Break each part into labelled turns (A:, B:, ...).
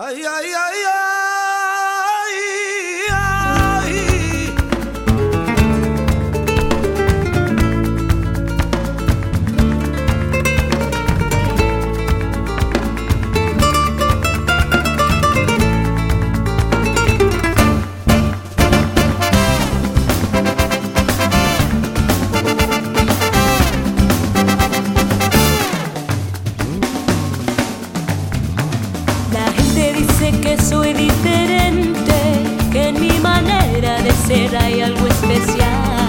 A: Ay, ay, ay, ay,
B: ser hay algo especial.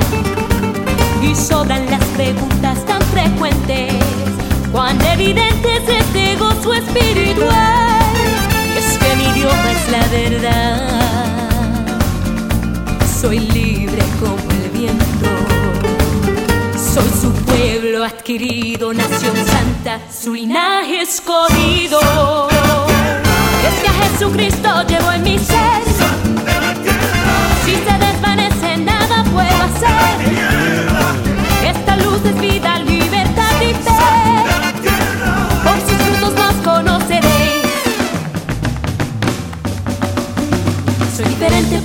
B: Y sobran las preguntas tan frecuentes, cuán evidente es este gozo espiritual. Es que mi idioma es la verdad, soy libre como el viento. Soy su pueblo adquirido, nación santa, su linaje escogido. Es que a Jesucristo llevo en mi ser.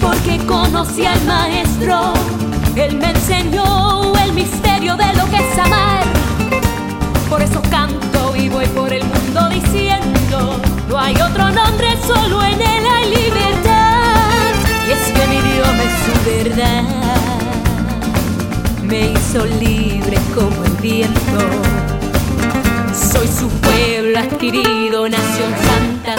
B: Porque conocí al Maestro. Él me enseñó el misterio de lo que es amar. Por eso canto y voy por el mundo diciendo, no hay otro nombre, solo en él hay libertad. Y es que mi Dios es su verdad. Me hizo libre como el viento. Soy su pueblo adquirido, nación santa